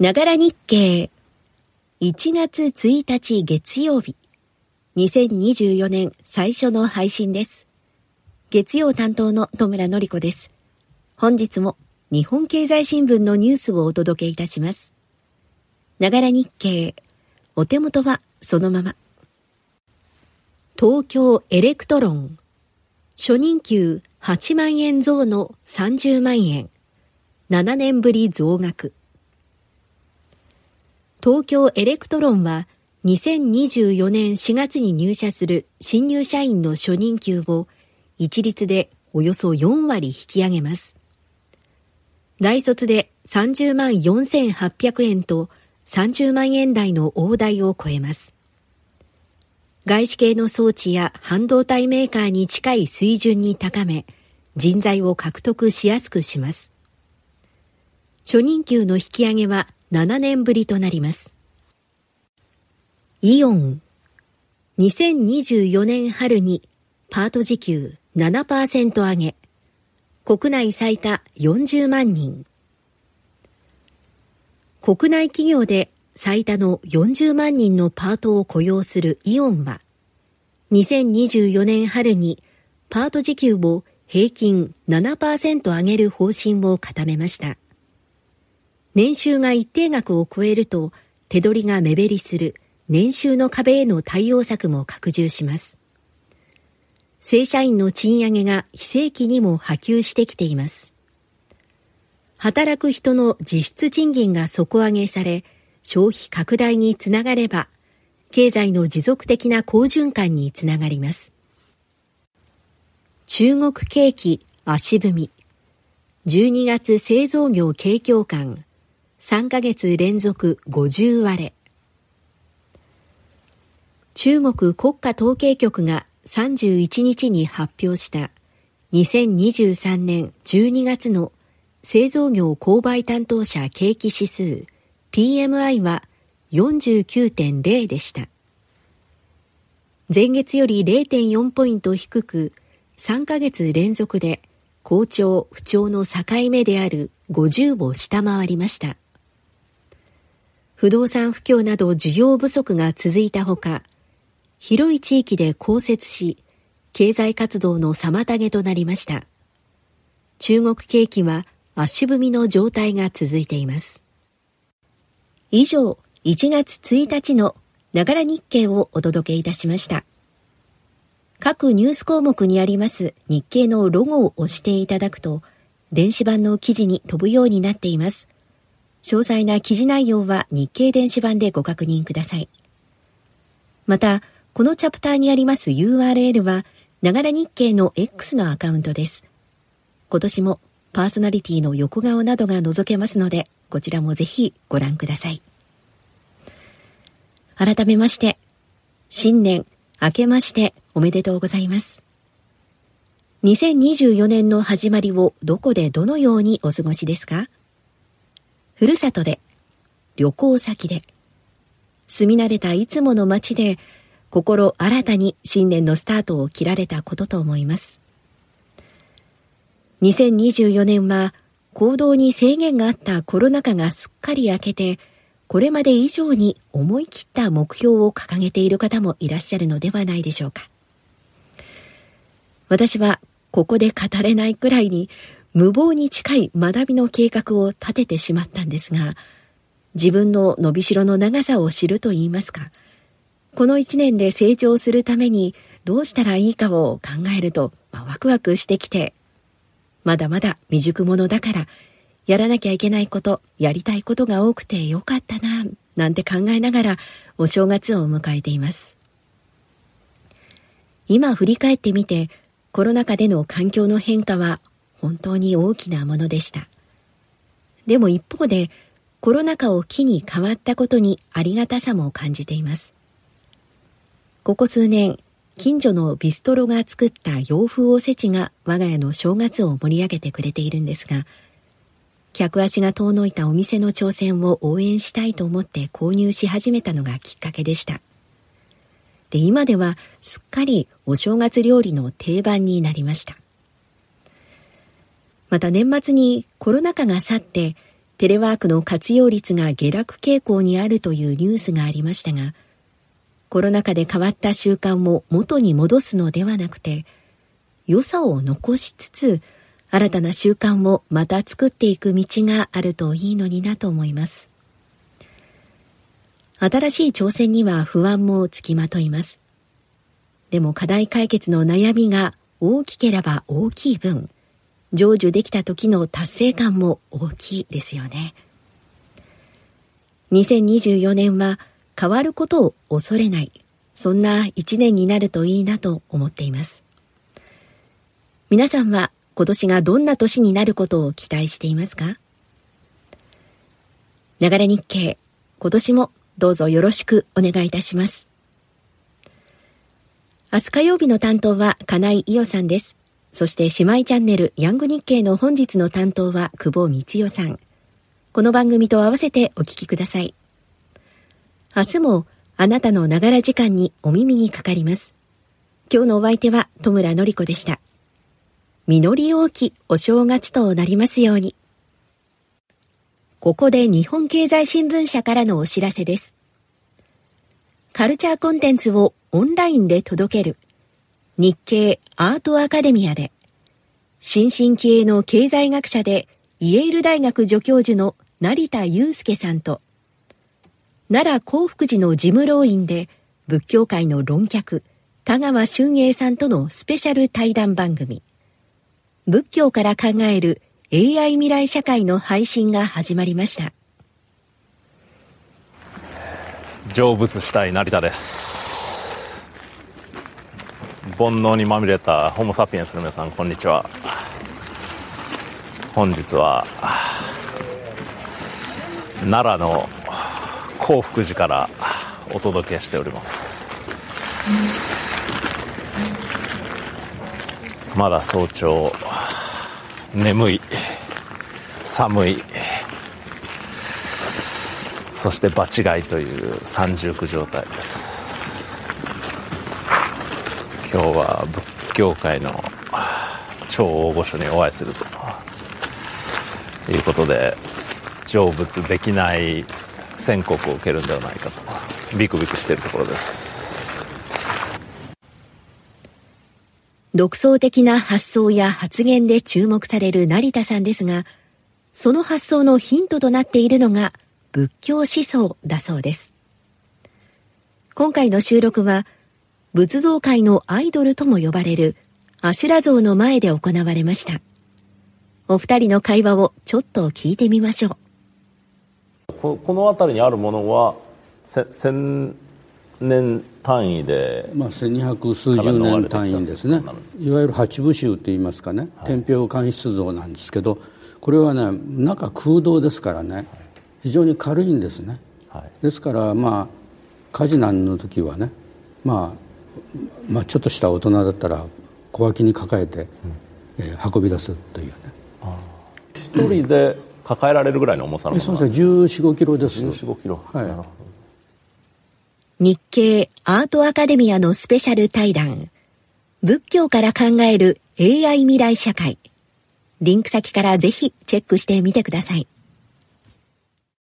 ながら日経。1月1日月曜日。2024年最初の配信です。月曜担当の戸村のり子です。本日も日本経済新聞のニュースをお届けいたします。ながら日経。お手元はそのまま。東京エレクトロン。初任給8万円増の30万円。7年ぶり増額。東京エレクトロンは2024年4月に入社する新入社員の初任給を一律でおよそ4割引き上げます。大卒で30万4800円と30万円台の大台を超えます。外資系の装置や半導体メーカーに近い水準に高め、人材を獲得しやすくします。初任給の引き上げは7年ぶりとなります。イオン。2024年春にパート時給7%上げ。国内最多40万人。国内企業で最多の40万人のパートを雇用するイオンは、2024年春にパート時給を平均7%上げる方針を固めました。年収が一定額を超えると手取りが目減りする年収の壁への対応策も拡充します。正社員の賃上げが非正規にも波及してきています。働く人の実質賃金が底上げされ、消費拡大につながれば、経済の持続的な好循環につながります。中国景気足踏み。12月製造業景況感3ヶ月連続50割れ。中国国家統計局が31日に発表した2023年12月の製造業購買担当者景気指数 PMI は49.0でした。前月より0.4ポイント低く3ヶ月連続で好調不調の境目である50を下回りました。不動産不況など需要不足が続いたほか、広い地域で降雪し、経済活動の妨げとなりました。中国景気は足踏みの状態が続いています。以上、1月1日のながら日経をお届けいたしました。各ニュース項目にあります日経のロゴを押していただくと、電子版の記事に飛ぶようになっています。詳細な記事内容は日経電子版でご確認ください。また、このチャプターにあります URL は、ながら日経の X のアカウントです。今年もパーソナリティの横顔などが覗けますので、こちらもぜひご覧ください。改めまして、新年明けましておめでとうございます。2024年の始まりをどこでどのようにお過ごしですか？ふるさとで、旅行先で、住み慣れたいつもの街で、心新たに新年のスタートを切られたことと思います。2024年は行動に制限があったコロナ禍がすっかり明けて、これまで以上に思い切った目標を掲げている方もいらっしゃるのではないでしょうか。私はここで語れないくらいに無謀に近い学びの計画を立ててしまったんですが、自分の伸びしろの長さを知ると言いますか、この一年で成長するためにどうしたらいいかを考えると、まあ、ワクワクしてきて、まだまだ未熟者だから、やらなきゃいけないこと、やりたいことが多くてよかったな、なんて考えながらお正月を迎えています。今振り返ってみて、コロナ禍での環境の変化は本当に大きなものでした。でも一方で、コロナ禍を機に変わったことにありがたさも感じています。ここ数年、近所のビストロが作った洋風おせちが我が家の正月を盛り上げてくれているんですが、客足が遠のいたお店の挑戦を応援したいと思って購入し始めたのがきっかけでした。で、今ではすっかりお正月料理の定番になりました。また年末にコロナ禍が去ってテレワークの活用率が下落傾向にあるというニュースがありましたが、コロナ禍で変わった習慣を元に戻すのではなくて、良さを残しつつ、新たな習慣をまた作っていく道があるといいのになと思います。新しい挑戦には不安もつきまといます。でも課題解決の悩みが大きければ大きい分、成就できた時の達成感も大きいですよね。2024年は変わることを恐れない、そんな一年になるといいなと思っています。皆さんは今年がどんな年になることを期待していますか？流れ日経、今年もどうぞよろしくお願いいたします。明日火曜日の担当は金井伊代さんです。そして姉妹チャンネルヤング日経の本日の担当は久保光代さん。この番組と合わせてお聞きください。明日もあなたのながら時間にお耳にかかります。今日のお相手は戸村のり子でした。実り大きお正月となりますように。ここで日本経済新聞社からのお知らせです。カルチャーコンテンツをオンラインで届ける日経アートアカデミアで新進気鋭の経済学者でイェール大学助教授の成田祐介さんと奈良幸福寺の事務労員で仏教界の論客田川俊英さんとのスペシャル対談番組。仏教から考える AI 未来社会の配信が始まりました。成仏したい成田です。煩悩にまみれたホモ・サピエンスの皆さんこんにちは。本日は奈良の幸福寺からお届けしております。まだ早朝眠い寒いそして場違いという三重苦状態です。今日は仏教界の超大御所にお会いするということで成仏できない宣告を受けるんではないかとビクビクしているところです独創的な発想や発言で注目される成田さんですが、その発想のヒントとなっているのが仏教思想だそうです。今回の収録は、仏像界のアイドルとも呼ばれるアシュラ像の前で行われました。お二人の会話をちょっと聞いてみましょう。この辺りにあるものは、千年単位で、まあ、1200数十年単位ですね。いわゆる八部宗といいますかね、はい、天平観室像なんですけどこれはね中空洞ですからね。非常に軽いんですね、はい、ですからまあ火事難の時はね、まあ、まあちょっとした大人だったら小脇に抱えて、うん、えー、運び出すというね。一人で抱えられるぐらいの重さのもの。そうですね。1415キロです。1415キロ。はい。日経アートアカデミアのスペシャル対談。仏教から考える AI 未来社会。リンク先からぜひチェックしてみてください。